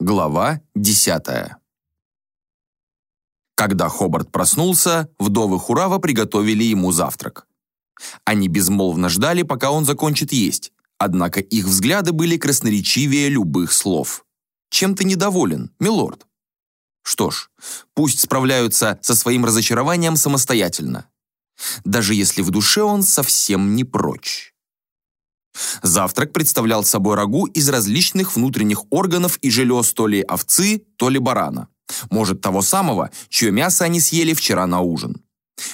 Глава 10. Когда Хобарт проснулся, вдовы Хурава приготовили ему завтрак. Они безмолвно ждали, пока он закончит есть, однако их взгляды были красноречивее любых слов. «Чем ты недоволен, милорд?» Что ж, пусть справляются со своим разочарованием самостоятельно. Даже если в душе он совсем не прочь. Завтрак представлял собой рагу из различных внутренних органов и желез то ли овцы, то ли барана. Может, того самого, чье мясо они съели вчера на ужин.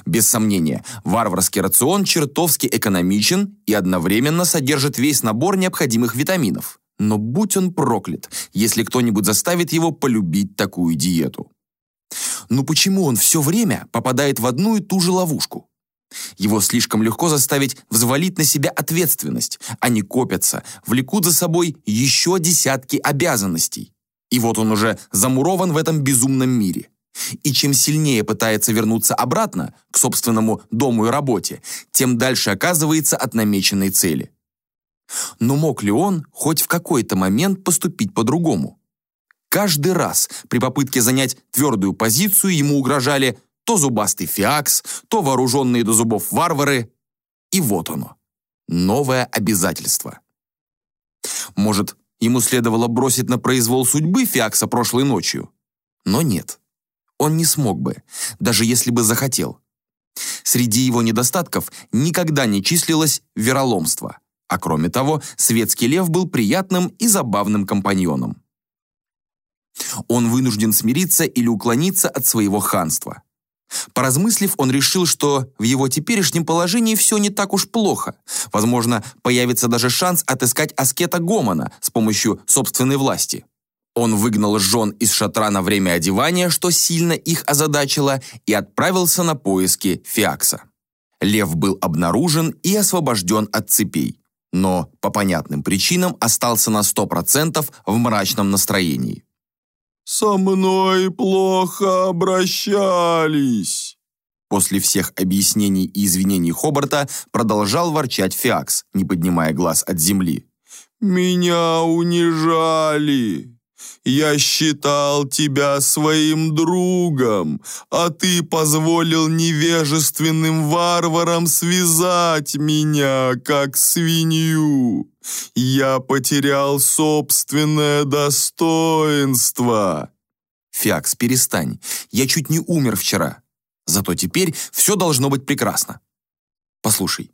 Без сомнения, варварский рацион чертовски экономичен и одновременно содержит весь набор необходимых витаминов. Но будь он проклят, если кто-нибудь заставит его полюбить такую диету. Но почему он все время попадает в одну и ту же ловушку? Его слишком легко заставить взвалить на себя ответственность. Они копятся, влекут за собой еще десятки обязанностей. И вот он уже замурован в этом безумном мире. И чем сильнее пытается вернуться обратно, к собственному дому и работе, тем дальше оказывается от намеченной цели. Но мог ли он хоть в какой-то момент поступить по-другому? Каждый раз при попытке занять твердую позицию ему угрожали то зубастый фиакс, то вооруженные до зубов варвары. И вот оно. Новое обязательство. Может, ему следовало бросить на произвол судьбы фиакса прошлой ночью? Но нет. Он не смог бы, даже если бы захотел. Среди его недостатков никогда не числилось вероломство. А кроме того, светский лев был приятным и забавным компаньоном. Он вынужден смириться или уклониться от своего ханства. Поразмыслив, он решил, что в его теперешнем положении все не так уж плохо. Возможно, появится даже шанс отыскать аскета Гомона с помощью собственной власти. Он выгнал жен из шатра на время одевания, что сильно их озадачило, и отправился на поиски Фиакса. Лев был обнаружен и освобожден от цепей, но по понятным причинам остался на 100% в мрачном настроении. «Со мной плохо обращались!» После всех объяснений и извинений Хобарта продолжал ворчать Фиакс, не поднимая глаз от земли. «Меня унижали!» Я считал тебя своим другом, а ты позволил невежественным варварам связать меня, как свинью. Я потерял собственное достоинство». «Фиакс, перестань. Я чуть не умер вчера. Зато теперь все должно быть прекрасно. Послушай,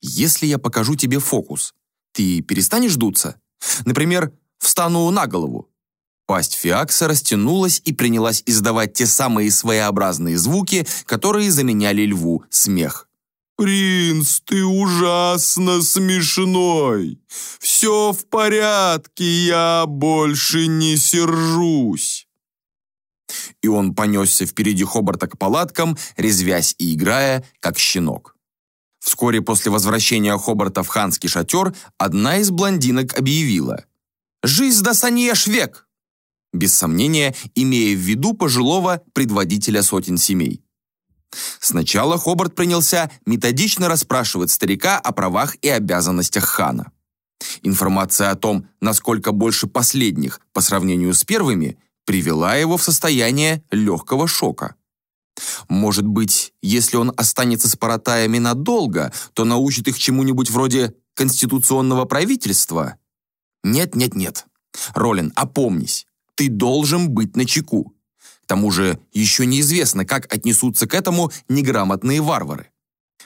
если я покажу тебе фокус, ты перестанешь дуться? Например, встану на голову. Пасть Фиакса растянулась и принялась издавать те самые своеобразные звуки, которые заменяли льву смех. «Принц, ты ужасно смешной! Все в порядке, я больше не сержусь!» И он понесся впереди Хобарта к палаткам, резвясь и играя, как щенок. Вскоре после возвращения Хобарта в ханский шатер одна из блондинок объявила – Жизнь да саньеш век!» Без сомнения, имея в виду пожилого предводителя сотен семей. Сначала Хобарт принялся методично расспрашивать старика о правах и обязанностях хана. Информация о том, насколько больше последних по сравнению с первыми, привела его в состояние легкого шока. Может быть, если он останется с паратаями надолго, то научит их чему-нибудь вроде конституционного правительства? Нет, нет, нет. Ролин, опомнись. Ты должен быть начеку. К тому же еще неизвестно, как отнесутся к этому неграмотные варвары.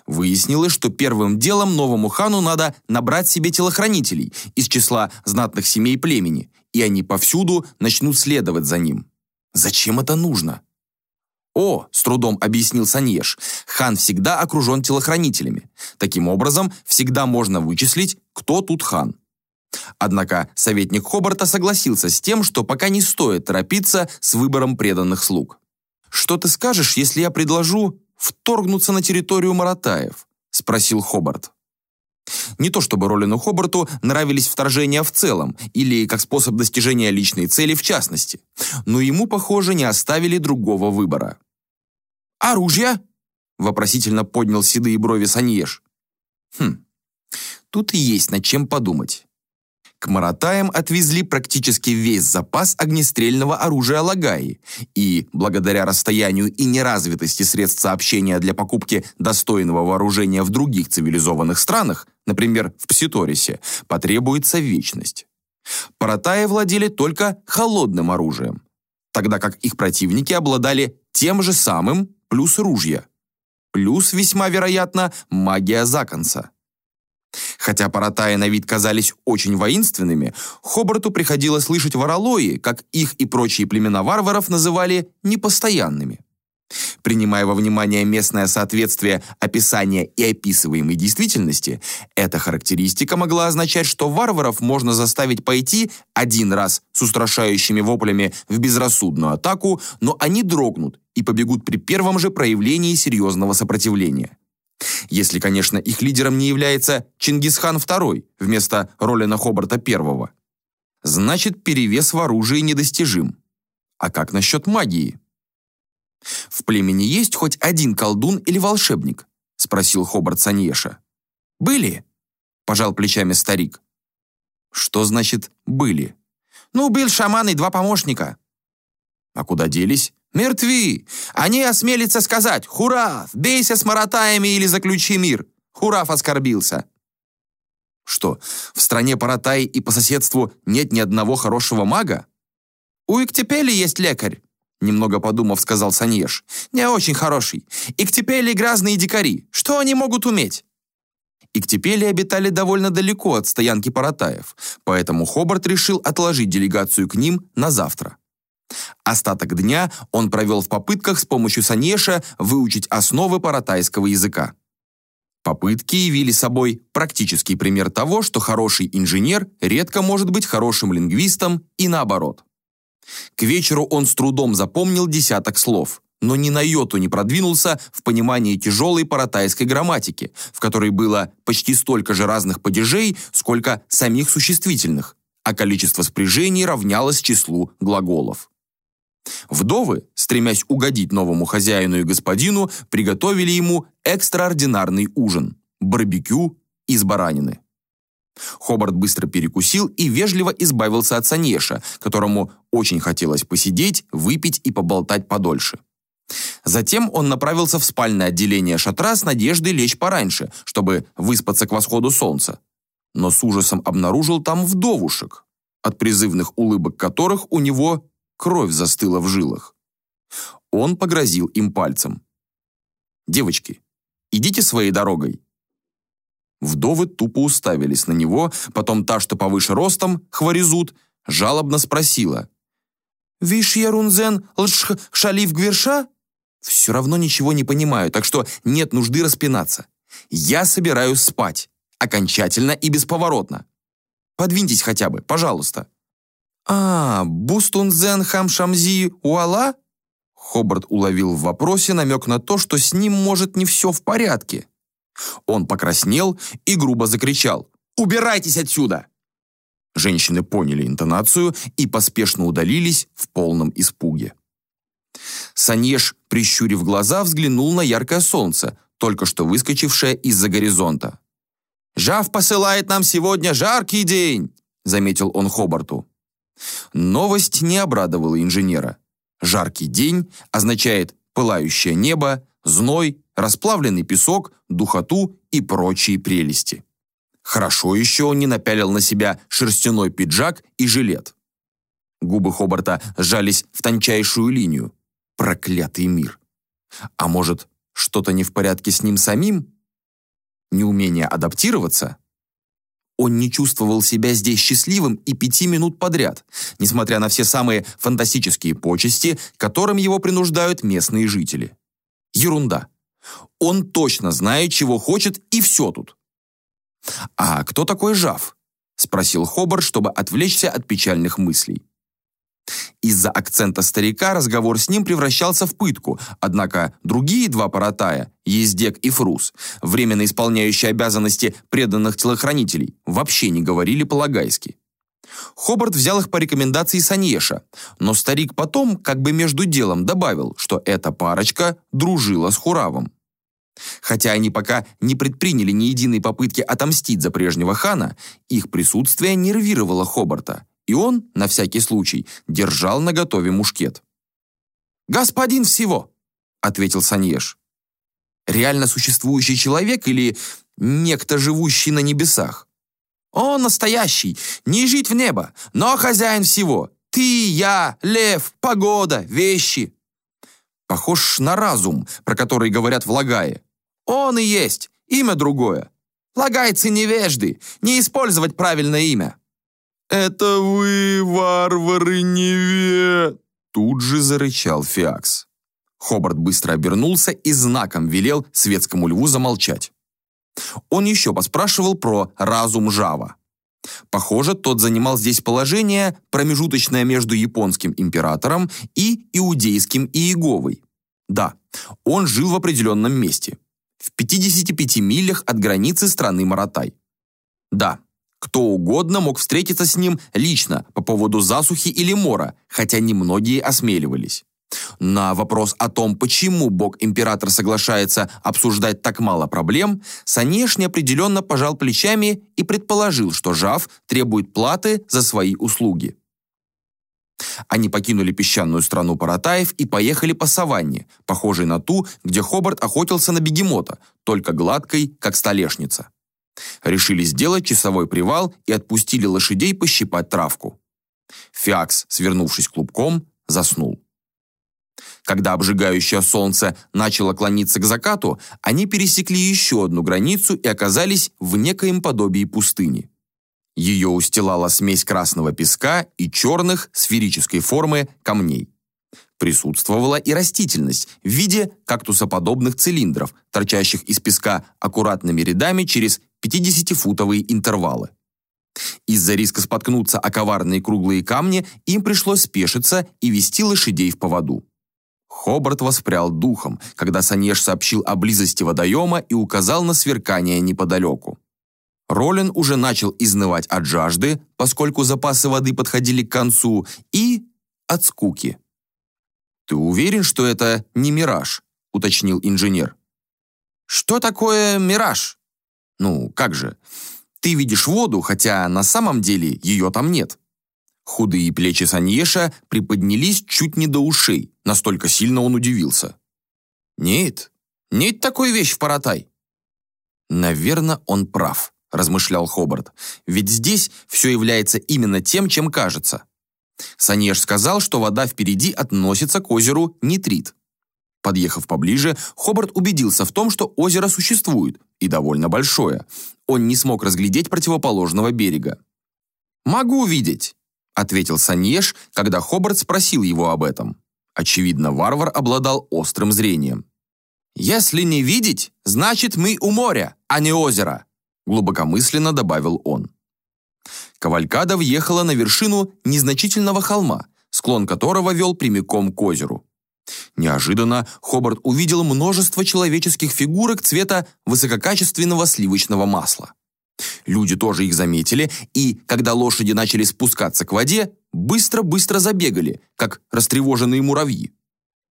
Выяснилось, что первым делом новому хану надо набрать себе телохранителей из числа знатных семей племени, и они повсюду начнут следовать за ним. Зачем это нужно? «О», — с трудом объяснил Саньеш, «хан всегда окружен телохранителями. Таким образом, всегда можно вычислить, кто тут хан. Однако советник Хобарта согласился с тем, что пока не стоит торопиться с выбором преданных слуг. «Что ты скажешь, если я предложу вторгнуться на территорию Маратаев?» – спросил Хобарт. Не то чтобы Ролину Хобарту нравились вторжения в целом или как способ достижения личной цели в частности, но ему, похоже, не оставили другого выбора. «Оружие?» – вопросительно поднял седые брови Саньеш. «Хм, тут и есть над чем подумать. К Маратаям отвезли практически весь запас огнестрельного оружия Лагаи, и, благодаря расстоянию и неразвитости средств сообщения для покупки достойного вооружения в других цивилизованных странах, например, в Пситорисе, потребуется вечность. Паратаи владели только холодным оружием, тогда как их противники обладали тем же самым плюс ружья. Плюс, весьма вероятно, магия Законца. Хотя паратаи на вид казались очень воинственными, Хобарту приходилось слышать воролои, как их и прочие племена варваров называли непостоянными. Принимая во внимание местное соответствие описания и описываемой действительности, эта характеристика могла означать, что варваров можно заставить пойти один раз с устрашающими воплями в безрассудную атаку, но они дрогнут и побегут при первом же проявлении серьезного сопротивления. Если, конечно, их лидером не является Чингисхан II вместо Ролина Хобарта I. Значит, перевес в оружии недостижим. А как насчет магии? «В племени есть хоть один колдун или волшебник?» — спросил Хобарт Саньеша. «Были?» — пожал плечами старик. «Что значит «были»?» «Ну, был шаман и два помощника». «А куда делись?» «Мертви! Они осмелятся сказать «Хурав! Бейся с маратаями или заключи мир!» Хурав оскорбился. Что, в стране Паратай и по соседству нет ни одного хорошего мага? У Иктепели есть лекарь, немного подумав, сказал Саньеш. «Не очень хороший. Иктепели — грязные дикари. Что они могут уметь?» Иктепели обитали довольно далеко от стоянки Паратаев, поэтому Хобарт решил отложить делегацию к ним на завтра. Остаток дня он провел в попытках с помощью Саньеша выучить основы паратайского языка. Попытки явили собой практический пример того, что хороший инженер редко может быть хорошим лингвистом и наоборот. К вечеру он с трудом запомнил десяток слов, но ни на йоту не продвинулся в понимании тяжелой паратайской грамматики, в которой было почти столько же разных падежей, сколько самих существительных, а количество спряжений равнялось числу глаголов. Вдовы, стремясь угодить новому хозяину и господину, приготовили ему экстраординарный ужин – барбекю из баранины. Хобарт быстро перекусил и вежливо избавился от Санеша, которому очень хотелось посидеть, выпить и поболтать подольше. Затем он направился в спальное отделение шатра с надеждой лечь пораньше, чтобы выспаться к восходу солнца. Но с ужасом обнаружил там вдовушек, от призывных улыбок которых у него кровь застыла в жилах. Он погрозил им пальцем. «Девочки, идите своей дорогой. Вдовы тупо уставились на него, потом та, что повыше ростом, Хваризут, жалобно спросила. «Виш Ярунзен лшх шалив гверша?» «Все равно ничего не понимаю, так что нет нужды распинаться. Я собираюсь спать. Окончательно и бесповоротно. Подвиньтесь хотя бы, пожалуйста». «А, Бустунзен Хамшамзи Уала?» Хобарт уловил в вопросе намек на то, что с ним может не все в порядке. Он покраснел и грубо закричал «Убирайтесь отсюда!». Женщины поняли интонацию и поспешно удалились в полном испуге. Саньеш, прищурив глаза, взглянул на яркое солнце, только что выскочившее из-за горизонта. «Жав посылает нам сегодня жаркий день», — заметил он Хобарту. Новость не обрадовала инженера. Жаркий день означает пылающее небо, зной, расплавленный песок, духоту и прочие прелести. Хорошо еще он не напялил на себя шерстяной пиджак и жилет. Губы Хобарта сжались в тончайшую линию. Проклятый мир. А может, что-то не в порядке с ним самим? Неумение адаптироваться? Он не чувствовал себя здесь счастливым и пяти минут подряд, несмотря на все самые фантастические почести, которым его принуждают местные жители. Ерунда. Он точно знает, чего хочет, и все тут. «А кто такой Жав?» — спросил Хобар, чтобы отвлечься от печальных мыслей. Из-за акцента старика разговор с ним превращался в пытку, однако другие два паратая, Ездек и Фрус, временно исполняющие обязанности преданных телохранителей, вообще не говорили по-лагайски. Хобарт взял их по рекомендации Саньеша, но старик потом, как бы между делом, добавил, что эта парочка дружила с Хуравом. Хотя они пока не предприняли ни единой попытки отомстить за прежнего хана, их присутствие нервировало Хобарта, и он, на всякий случай, держал наготове мушкет. «Господин всего!» — ответил Саньеш. «Реально существующий человек или некто, живущий на небесах?» «Он настоящий, не жить в небо, но хозяин всего. Ты, я, лев, погода, вещи». Похож на разум, про который говорят в Лагае. Он и есть, имя другое. Лагайцы невежды, не использовать правильное имя. «Это вы, варвары, неве...» Тут же зарычал Фиакс. Хобарт быстро обернулся и знаком велел светскому льву замолчать. Он еще поспрашивал про разум Жава. Похоже, тот занимал здесь положение, промежуточное между японским императором и иудейским Иеговой. Да, он жил в определенном месте, в 55 милях от границы страны Маратай. Да, кто угодно мог встретиться с ним лично по поводу засухи или мора, хотя немногие осмеливались. На вопрос о том, почему бог-император соглашается обсуждать так мало проблем, Санеш неопределенно пожал плечами и предположил, что Жав требует платы за свои услуги. Они покинули песчаную страну Паратаев и поехали по саванне, похожей на ту, где Хобарт охотился на бегемота, только гладкой, как столешница. Решили сделать часовой привал и отпустили лошадей пощипать травку. Фиакс, свернувшись клубком, заснул. Когда обжигающее солнце начало клониться к закату, они пересекли еще одну границу и оказались в некоем подобии пустыни. Ее устилала смесь красного песка и черных, сферической формы, камней. Присутствовала и растительность в виде кактусоподобных цилиндров, торчащих из песка аккуратными рядами через 50-футовые интервалы. Из-за риска споткнуться о коварные круглые камни им пришлось спешиться и вести лошадей в поводу. Хобарт воспрял духом, когда Санеш сообщил о близости водоема и указал на сверкание неподалеку. Ролин уже начал изнывать от жажды, поскольку запасы воды подходили к концу, и от скуки. «Ты уверен, что это не мираж?» – уточнил инженер. «Что такое мираж?» Ну, как же? Ты видишь воду, хотя на самом деле ее там нет. Худые плечи Саньеша приподнялись чуть не до ушей, настолько сильно он удивился. «Нет, нет такой вещи в Паратай». «Наверное, он прав», – размышлял Хобарт. «Ведь здесь все является именно тем, чем кажется». Саньеш сказал, что вода впереди относится к озеру Нитрит. Подъехав поближе, Хобарт убедился в том, что озеро существует, и довольно большое. Он не смог разглядеть противоположного берега. «Могу видеть», — ответил Саньеш, когда Хобарт спросил его об этом. Очевидно, варвар обладал острым зрением. «Если не видеть, значит мы у моря, а не озера», глубокомысленно добавил он. Кавалькада въехала на вершину незначительного холма, склон которого вел прямиком к озеру. Неожиданно Хобарт увидел множество человеческих фигурок цвета высококачественного сливочного масла. Люди тоже их заметили, и, когда лошади начали спускаться к воде, быстро-быстро забегали, как растревоженные муравьи.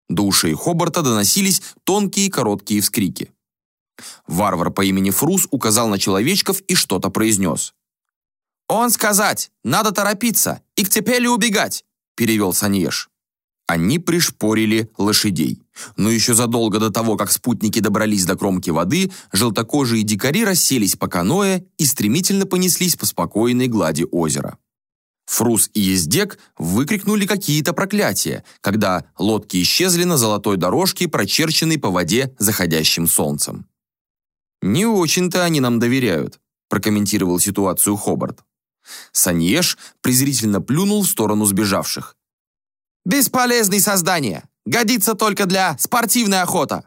До ушей Хобарта доносились тонкие короткие вскрики. Варвар по имени Фрус указал на человечков и что-то произнес. «Он сказать, надо торопиться и к цепели убегать», перевел Саньеш. Они пришпорили лошадей. Но еще задолго до того, как спутники добрались до кромки воды, желтокожие дикари расселись по каноэ и стремительно понеслись по спокойной глади озера. Фрус и Ездек выкрикнули какие-то проклятия, когда лодки исчезли на золотой дорожке, прочерченной по воде заходящим солнцем. «Не очень-то они нам доверяют», прокомментировал ситуацию Хобарт. Саньеш презрительно плюнул в сторону сбежавших. Бесполезные создания. Годится только для спортивной охоты.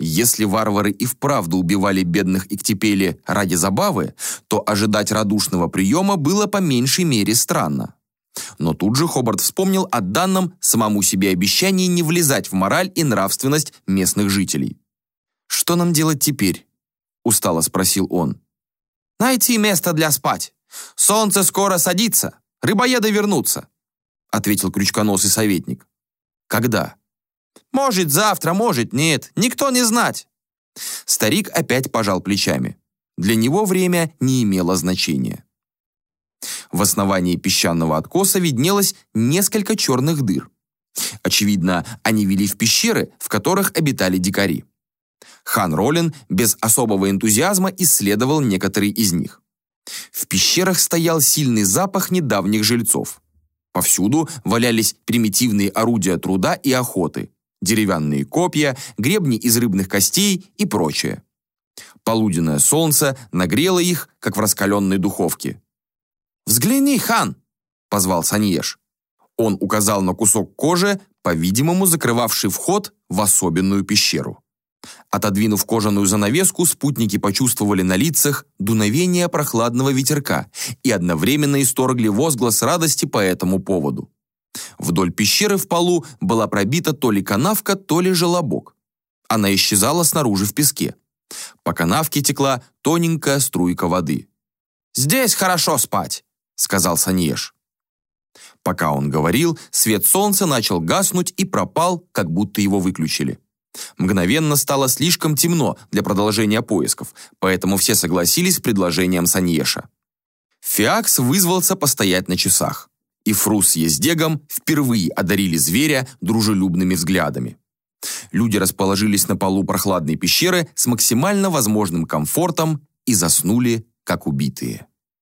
Если варвары и вправду убивали бедных Иктипели ради забавы, то ожидать радушного приема было по меньшей мере странно. Но тут же Хобарт вспомнил о данном самому себе обещании не влезать в мораль и нравственность местных жителей. «Что нам делать теперь?» – устало спросил он. «Найти место для спать. Солнце скоро садится, рыбоеды вернутся ответил крючконосый советник. Когда? Может, завтра, может, нет. Никто не знать. Старик опять пожал плечами. Для него время не имело значения. В основании песчаного откоса виднелось несколько черных дыр. Очевидно, они вели в пещеры, в которых обитали дикари. Хан Ролин без особого энтузиазма исследовал некоторые из них. В пещерах стоял сильный запах недавних жильцов. Повсюду валялись примитивные орудия труда и охоты, деревянные копья, гребни из рыбных костей и прочее. Полуденное солнце нагрело их, как в раскаленной духовке. «Взгляни, хан!» – позвал Саньеш. Он указал на кусок кожи, по-видимому, закрывавший вход в особенную пещеру. Отодвинув кожаную занавеску, спутники почувствовали на лицах дуновение прохладного ветерка и одновременно исторгли возглас радости по этому поводу. Вдоль пещеры в полу была пробита то ли канавка, то ли желобок. Она исчезала снаружи в песке. По канавке текла тоненькая струйка воды. «Здесь хорошо спать», — сказал Саньеш. Пока он говорил, свет солнца начал гаснуть и пропал, как будто его выключили. Мгновенно стало слишком темно для продолжения поисков, поэтому все согласились с предложением Саньеша. Фиакс вызвался постоять на часах, и Фрус с Ездегом впервые одарили зверя дружелюбными взглядами. Люди расположились на полу прохладной пещеры с максимально возможным комфортом и заснули, как убитые.